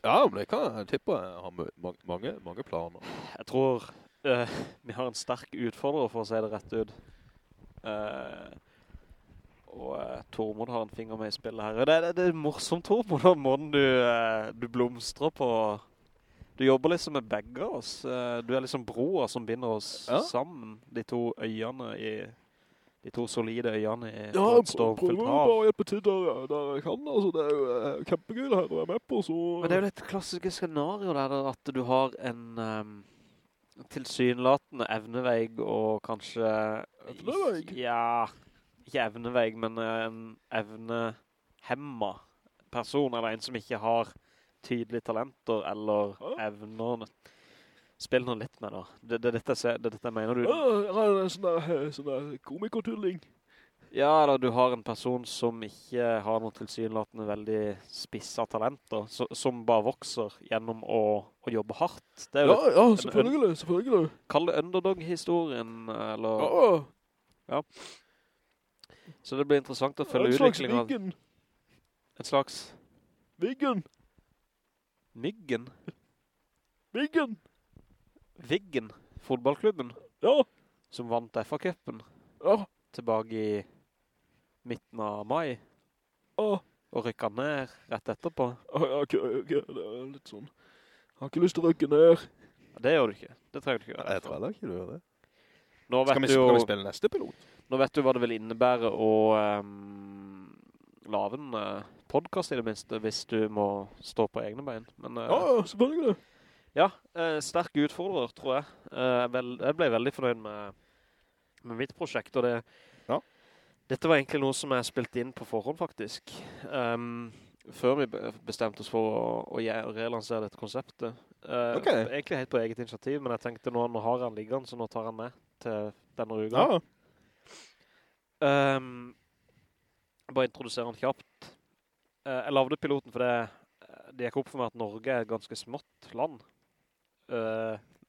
ja men det kan jeg tippe. Jeg har mange, mange planer. Jeg tror uh, vi har en sterk utfordrer for å si det rett ut. Eh, og eh, Tormod har en finger med i spillet her. Det, det, det er morsomt, Tormod, den måten du, eh, du blomstrer på. Du jobber liksom med begge oss. Eh, du er liksom broer som binder oss Ja. sammen. De to øyene i... De to solide øyene i Ja, på jeg et Ja, prøver bare hjelpe til der, der jeg kan. Altså, det er jo eh, kjempegøy det her å være med på, så... Men det er jo et klassiske scenario der at du har en um, tilsynelatende evneveig og kanskje... Evneveig? Ja, ikke evnevegg, men eh, en evnehemma person, eller en som ikke har tydelige talenter eller Ja. evner. Spill nå litt med da. Det, det, dette, det dette mener du... Ja, det en sånn der, eh, sånn komikertulling. Ja, eller du har en person som ikke har noen tilsynelatende veldig spissa talenter, så, som bare vokser gjennom å, å jobbe hardt. Det Ja, ja, selvfølgelig, selvfølgelig. Kall det underdog-historien, eller... Ja, Så det blir interessant å følge utviklingen av en slags Viggen. Myggen. Viggen. Viggen, fotballklubben, Ja, som vant FA-cupen ja, tilbake i midten av mai, ja. og rykket ned rett etterpå. Ja, ja, ok, ok, det er litt sånn. Jeg har ikke lyst til å rykke ned. Det gjør du ikke. Det trenger du ikke gjøre. Jeg tror heller ikke du gjør det. Nå vet, Skal vi, du jo, skal vi spille neste pilot? Nå vet du hva det vil innebære å um, lave en uh, podcast i det minste, hvis du må stå på egne bein. Men uh, Ja, selvfølgelig. Ja, uh, sterk utfordrer, tror jeg. Uh, vel, jeg ble veldig fornøyd med, med mitt prosjekt, og det... Ja. Dette var egentlig noe som jeg spilte inn på forhånd, faktisk. Um, før vi bestemte oss for å, å, å relansere dette konseptet. Uh, Ok. Egentlig helt på eget initiativ, men jeg tenkte nå, nå har han liggende, så nå tar han med til denne uka. Ja, Ehm, bare introdusere han kjapt. Uh, jeg lavde piloten for det, eh, det gikk opp for meg at Norge er et ganske smått land.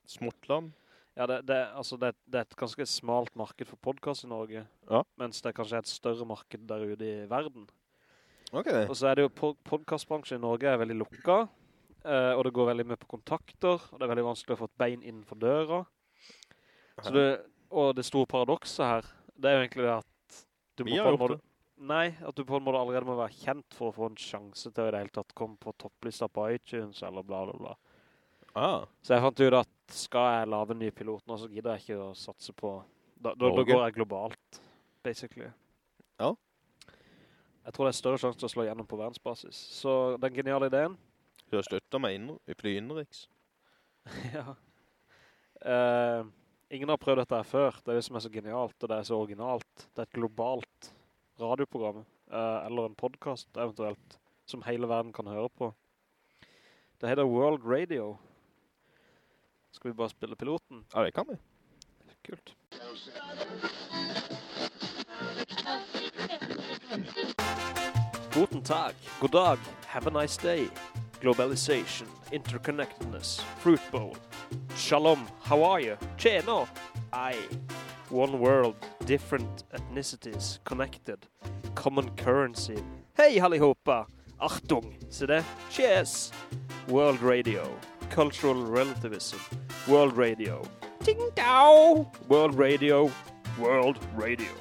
Smått land ja, det, det, altså det, det er et ganske smalt marked for podcast i Norge, Ja. mens det kanskje er et større marked der ute i verden. Ok. Og så er det jo, pod podcastbransjen i Norge er veldig lukka, Uh, og det går veldig mye på kontakter, og det er veldig vanskelig å få et bein innenfor døra. Så det, og det store paradokset her, det er jo egentlig det at du må Vi har gjort det. Nei, at du på en måte allerede må være kjent for å få en sjanse til å i det hele tatt komme på topplista på iTunes, eller bla bla bla. Ah, Så jeg fant ut at skal jeg lave en ny pilot nå, så gidder jeg ikke å satse på... Da, da, da går jeg globalt, basically. Ja. Jeg tror det er større sjanse til å slå gjennom på verdensbasis. Så den geniale ideen... du har støttet meg inn, i fly innenriks. ja. Eh, ingen har prøvd dette her før. Det er det som er så genialt, og det er så originalt. Det er et globalt radioprogram, eh, eller en podcast eventuelt, som hele verden kan høre på. Det heter World Radio. Skal vi bare spille piloten? Ja, det kan vi. Kult. Guten Tag, god dag, have a nice day. Globalization, interconnectedness, fruit bowl. Shalom, how are you? Tjena! I. One world, different ethnicities, connected. Common currency. Hej allihopa! Achtung! Se det? Cheers! World Radio. Cultural relativism. World Radio. Ting dao! World Radio. World Radio.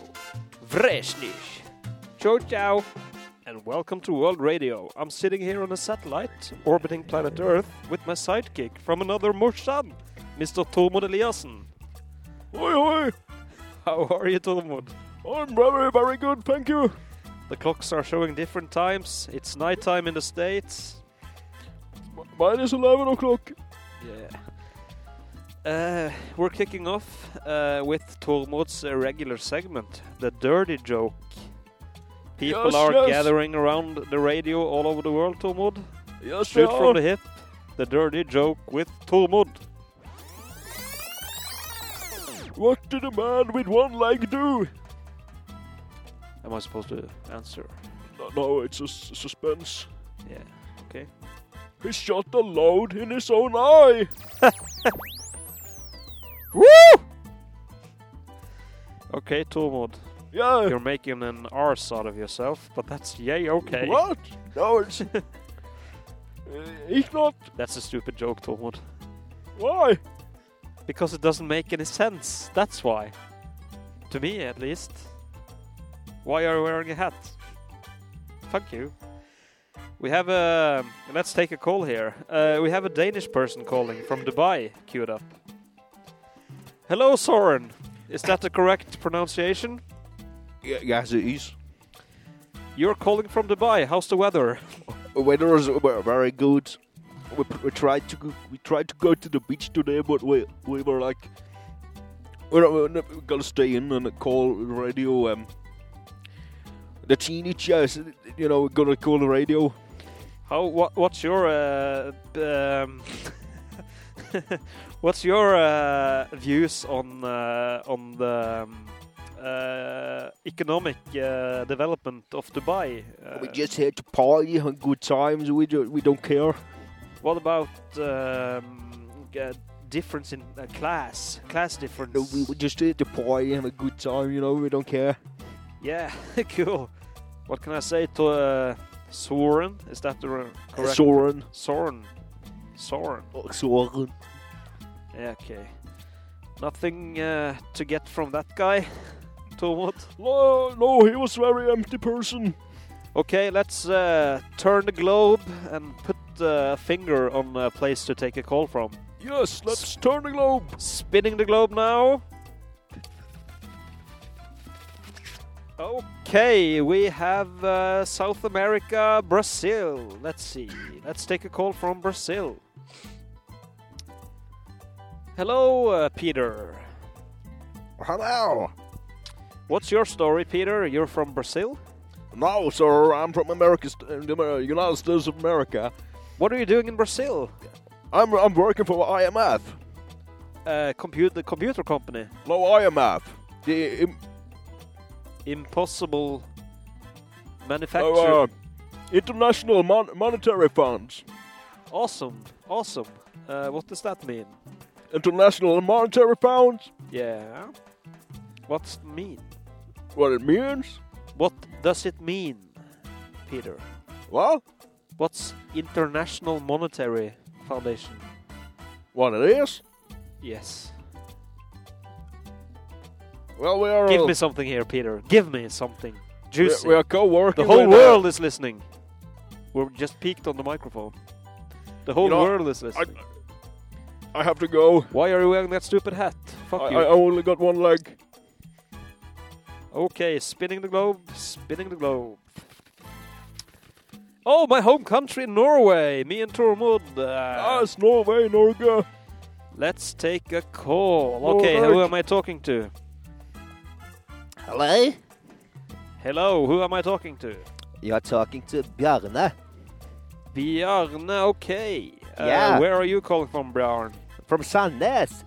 Vreshnish. Ciao ciao! And welcome to World Radio. I'm sitting here on a satellite orbiting planet Earth with my sidekick from another Morsan, Mr. Tormod Eliassen. Oi, oi! How are you, Tormod? I'm very, very good, thank you. The clocks are showing different times. It's nighttime in the States. Mine is 11 o'clock. Yeah. Uh, we're kicking off uh, with Tormod's uh, regular segment, the dirty joke. People Yes, are yes. gathering around the radio all over the world, Tormod. Yes, Shoot from the hip, the dirty joke with Tormod. What did a man with one leg do? Am I supposed to answer? No, no it's a suspense. Yeah. Okay. He shot a load in his own eye. Woo! Okay, Tormod. Yeah. You're making an arse out of yourself, but that's yay okay. What? No, it's. uh, he's not. That's a stupid joke, Tormod. Why? Because it doesn't make any sense. That's why. To me, at least. Why are you wearing a hat? Fuck you. We have a. Let's take a call here. Uh, we have a Danish person calling from Dubai queued up. Hello, Soren. Is that the correct pronunciation? Yes, it is. You're calling from Dubai. How's the weather? Weather is uh, very good. We, we tried to go, we tried to go to the beach today, but we we were like we're, we're not- we're gonna stay in and call radio. Um, the teenagers, you know, we're gonna call the radio. How? What? What's your? Uh, um, what's your uh, views on uh, on the um, uh, economic uh, development of Dubai? Uh, we just here to party, have good times. We do, we don't care. what about um, difference in uh, class? Class difference? No, we, we just here to party, have a good time. You know, we don't care. Yeah, cool. What can I say to uh, Soren? Is that the re- correct? Soren, Soren. Soren. oh, Soren. Yeah, okay. Nothing uh, to get from that guy, Tormod. No, no, he was very empty person. Okay, let's uh, turn the globe and put uh, a finger on a place to take a call from. Yes, let's turn the globe. Spinning the globe now. Okay, we have uh, South America, Brazil. Let's see. Let's take a call from Brazil. Hello, uh, Peter. Hello. What's your story, Peter? You're from Brazil? No, sir, I'm from America, st- the Amer- United States of America. What are you doing in Brazil? I'm I'm working for IMF. Uh, compute the computer company. No, IMF. The im- Impossible Manufacturer. oh, uh, International Mon- Monetary Funds. Awesome, awesome. Uh, what does that mean? International Monetary Funds. Yeah. What's mean? What it means? What does it mean, Peter? Well, What's International Monetary Foundation? what it is? Yes. Well, we are. Give me something here, Peter. Give me something juicy. we are co-working. the whole world is listening. We're just peaked on the microphone. The whole know, world is I, listening. I have to go. Why are you wearing that stupid hat? Fuck I, you. I only got one leg. Okay, spinning the globe, spinning the globe. Oh, my home country, Norway. Me and Tormod. Uh, Yes, Norway, Norge. Let's take a call. Okay, who am I talking to? Hello? Hello, who am I talking to? You're talking to Bjarne Bjarne, okay. Uh, Yeah. Where are you calling from, Bjarne? from Sandnes.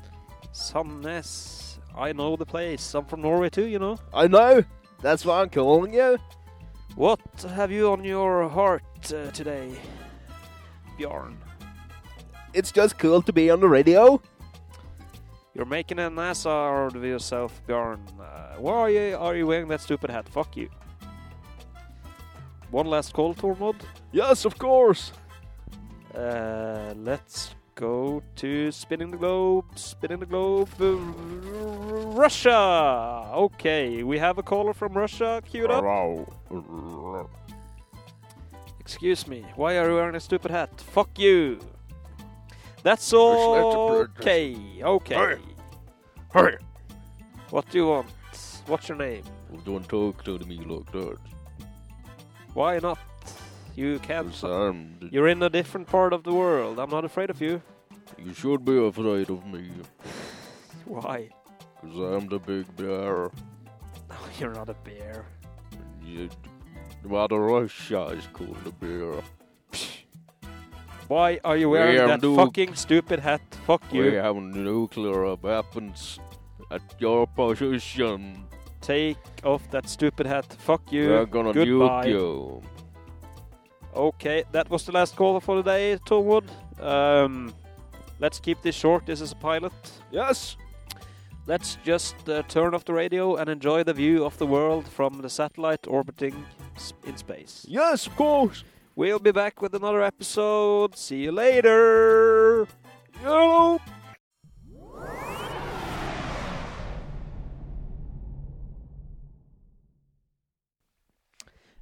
Sandnes. I know the place. I'm from Norway too, you know. I know. That's why I'm calling you. What have you on your heart uh, today, Bjarne? It's just cool to be on the radio. You're making an ass out of yourself, Bjorn. Uh, why are you, are you wearing that stupid hat? Fuck you. One last call, Tormod. Yes, of course. Uh, let's go to spinning the globe, spinning the globe. Uh, Russia. Okay, we have a caller from Russia queued up. Excuse me. Why are you wearing a stupid hat? Fuck you. That's all. okay. Okay. Hey. What do you want? What's your name? Don't talk to me like that. Why not? You can't. You're in a different part of the world. I'm not afraid of you. you should be afraid of me. Why? Cause I'm the big bear. No, you're not a bear. You, Mother Russia is called a bear. Why are you wearing We that fucking stupid hat? Fuck you. We have nuclear weapons at your position. Take off that stupid hat. Fuck you. We're gonna Goodbye. nuke you. Okay, that was the last call for the day, Torwood. Um, let's keep this short. This is a pilot. Yes. Let's just uh, turn off the radio and enjoy the view of the world from the satellite orbiting in space. Yes, of course. We'll be back with another episode. See you later. Yo.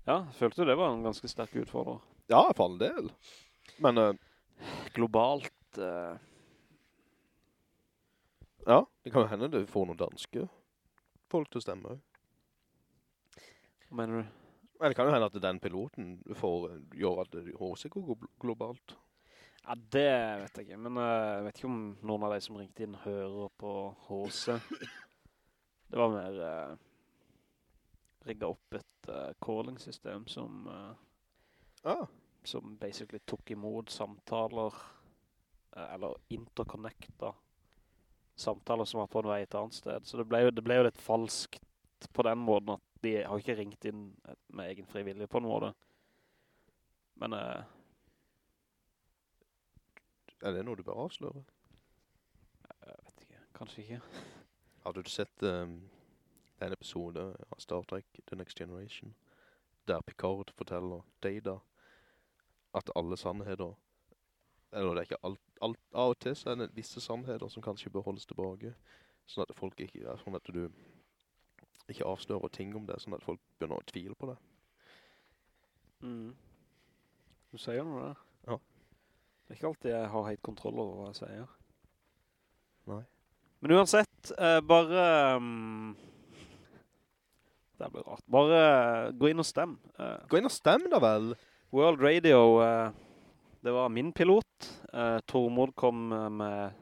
Ja, følte det var en ganske sterk utfordrer. Ja, for all del. Men Uh, Globalt Uh... ja, det kan jo hende du får noen danske folk til å stemme. Hva mener du? Men det kan jo hende at den piloten får gjøre at det HC går globalt. Ja, det vet jeg ikke. Men eh, jeg vet ikke om noen av de som ringte inn hører på HC. Det var mer uh, rigget opp et uh, calling-system som, uh, ah. som basically tok imot samtaler, uh, eller interconnecta samtaler som var på en vei et annet sted. Så det ble, jo, det ble jo litt falskt på den måten at de har ikke ringt inn med egen frivillig på en måte. Men Er det noe du bør avsløre? jeg vet ikke, kanskje ikke. Hadde du sett um, en episode av Star Trek The Next Generation, der Picard forteller Data at alle sannheter, eller det er ikke alt, alt av og til så er det visse sannheter som kanskje bør holdes tilbake, sånn at folk ikke, sånn at du ikke avslører ting om det, sånn at folk begynner å tvile på det. Mm. Du sier noe der. Ja. Det er ikke alltid jeg har helt kontroll over hva jeg sier. Nei. Men uansett, eh, bare... Um, det blir rart. Bare eh, gå inn og stem. Eh, Gå inn og stem da vel! World Radio, eh, det var min pilot. Tormod kom med,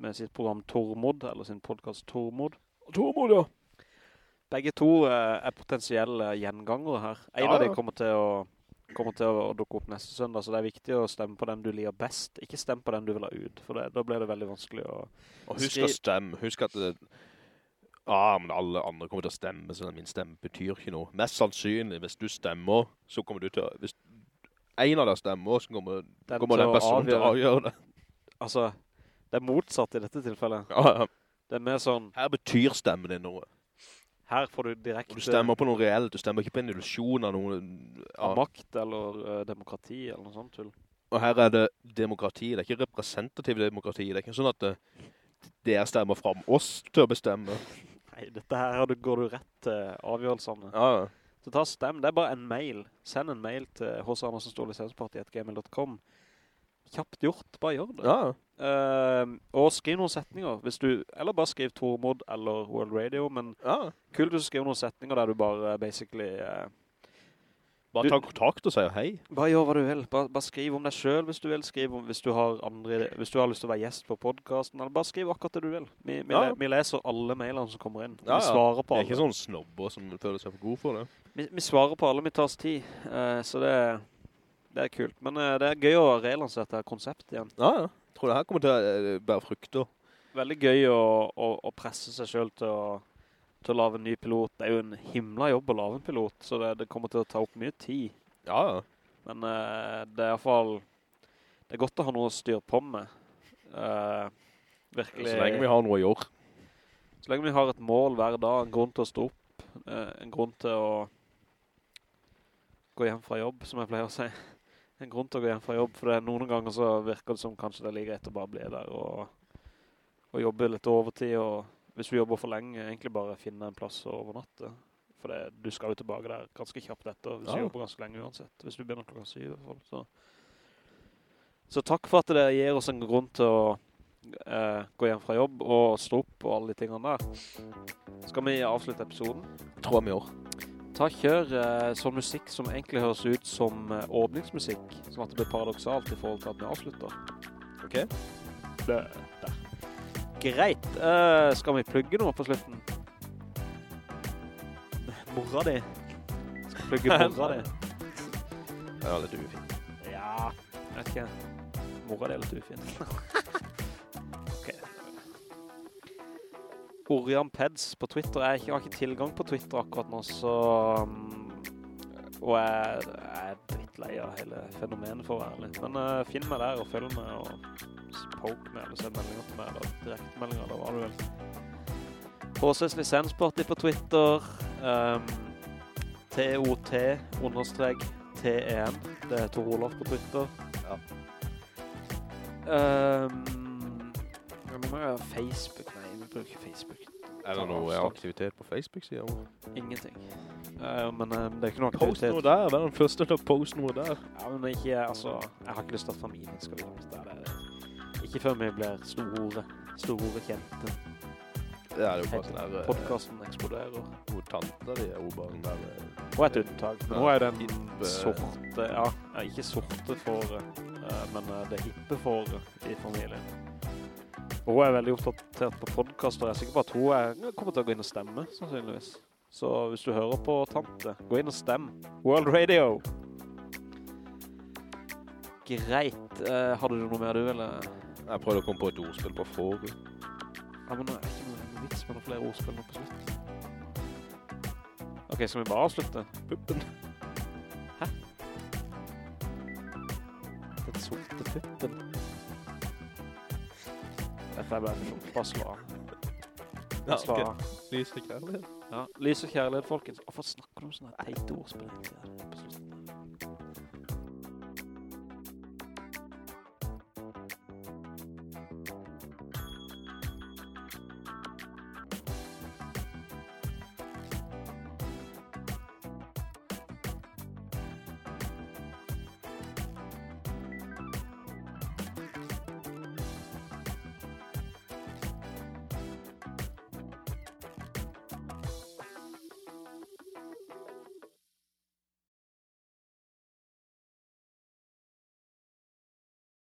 med sitt program Tormod, eller sin podcast Tormod. Tormod, ja. Begge to er potensielle gjengangere her. En Ja, av de kommer til å kommer til å dukke opp neste søndag, så det er viktig å stemme på den du liker best. Ikke stemme på den du vil ha ut, for det, da blir det veldig vanskelig å... Og husk å stemme. Husk at det, ah, men alle andre kommer til å stemme, så min stemme betyr ikke noe. Mest sannsynlig, hvis du stemmer, så kommer du til å... Hvis en av deg stemmer, så kommer, Den kommer den personen til å avgjøre det. Altså, det er motsatt i dette tilfellet. Ja, ja. Det er mer sånn, Her betyr stemmen din noe. her får du direkte Og du stemmer på noe reelt, du stemmer ikke på en illusion av noe... av makt eller eh, demokrati eller noe sånt tull. Og her er det demokrati, det er ikke representativ demokrati. Det er ikke sånn at det, dere stemmer fram oss til å bestemme. Nei, dette her du, går du rett til avgjørelsene. Ja, ja. Så ta stem, det er bare en mail. Send en mail til hsandersenstålisenspartiet.gmail.com Kjapt gjort, bare gjør det. ja. ja. Eh, og skriv noen setninger, hvis du, eller bare skriv Tormod eller World Radio, men ja. kult hvis du skriver noen setninger der du bare basically, eh, Bare ta kontakt og si hei. bare gjør hva du vil. Bare, bare skriv om deg selv hvis du vil, skriv om, hvis du har andre, hvis du har lyst til å være gjest på podcasten, eller bare skriv akkurat det du vil. Vi, vi, Ja. le- vi leser alle mailene som kommer inn. Ja, Vi svarer på alle. Det er ikke sånn snobber som føler seg for god for det. Vi, vi svarer på alle, vi tar oss tid. Uh, så det, det er kult. Men uh, det er gøy å relansere dette konseptet igjen. Ja, ja. Jeg tror det her kommer til å eh, bære frukter. Veldig gøy å, å, å presse seg selv til å, til å lave en ny pilot. Det er jo en himla jobb å lave en pilot, så det, det kommer til å ta opp mye tid. Ja, ja. Men uh, det er i hvert fall Det er godt å ha noe å styre på med. Uh, virkelig. Så lenge vi har noe å gjøre. Så lenge vi har et mål hver dag, en grunn til å stå opp, uh, en grunn til å gå hjem fra jobb, som jeg pleier å si. En grunn til å gå hjem fra jobb, for det er noen ganger så virker det som kanskje det er like greit å bare bli der og, og jobbe litt overtid, og hvis du jobber for lenge, egentlig bare finne en plass å overnatte. For det, du skal jo tilbake der ganske kjapt etter, hvis Ja. du jobber ganske lenge uansett. Hvis du begynner klokken syv i hvert fall. Så. så takk for at det gir oss en grunn til å eh, gå hjem fra jobb og stå opp og alle de tingene der. Skal vi avslutte episoden? Tror jeg vi gjør. ta kjør eh, sånn musikk som egentlig høres ut som eh, åpningsmusikk, sånn at det blir paradoksalt i forhold til at vi avslutter. Ok. Det, der. Greit. Uh, skal vi plugge noe på slutten? Morra di. Skal plugge morra di. Det Ja, litt ufint. Ja, jeg vet ikke. Morra di er litt ufint. ok. Orian Peds på Twitter. Jeg, har ikke tilgang på Twitter akkurat nå, så... um, og jeg, jeg er drittlei av hele fenomenet for å være ærlig. Men uh, finn meg der og følg meg og poke med, eller se meldinger til meg eller direktemeldinger eller hva du vil. HCS lisensparti på Twitter. Um, t-e-n Det er Tor Olof på Twitter. Ja. Um, nå må jeg ha Facebook. Nei, vi bruker Facebook. Er det noe aktivitet på Facebook-siden? Ingenting. Uh, men uh, det er ikke noe Post noe der. Vær den første til å poste noe der. Ja, men ikke, altså, jeg har ikke lyst til at familien skal vite det. Ikke før vi blir store, store kjente. Det er jo bare sånn der... eh, Podcasten eksploderer. Hvor tante de er jo bare den der... eh, Og et unntak. Nå er den Hippe- sorte, ja, ikke sorte fåret, eh, men det hippe for i familien. Og hun er veldig oppdatert på podcaster. Jeg er sikker på at hun er, kommer til å gå inn og stemme, sannsynligvis. Så hvis du hører på tante, gå inn og stem. World Radio! Greit. Hadde du noe mer du ville? Jeg prøvde å komme på et ordspill på forrige. Ja, men nå er det ikke noe vits med noen flere ordspill nå på slutt. Ok, skal vi bare avslutte? Puppen. Hæ? Den sorte puppen. Dette er bare såpass. Bare. Ja, ok. Lys og kjærlighet. Ja, lys og kjærlighet, folkens. Hvorfor snakker du om sånne teite ordspill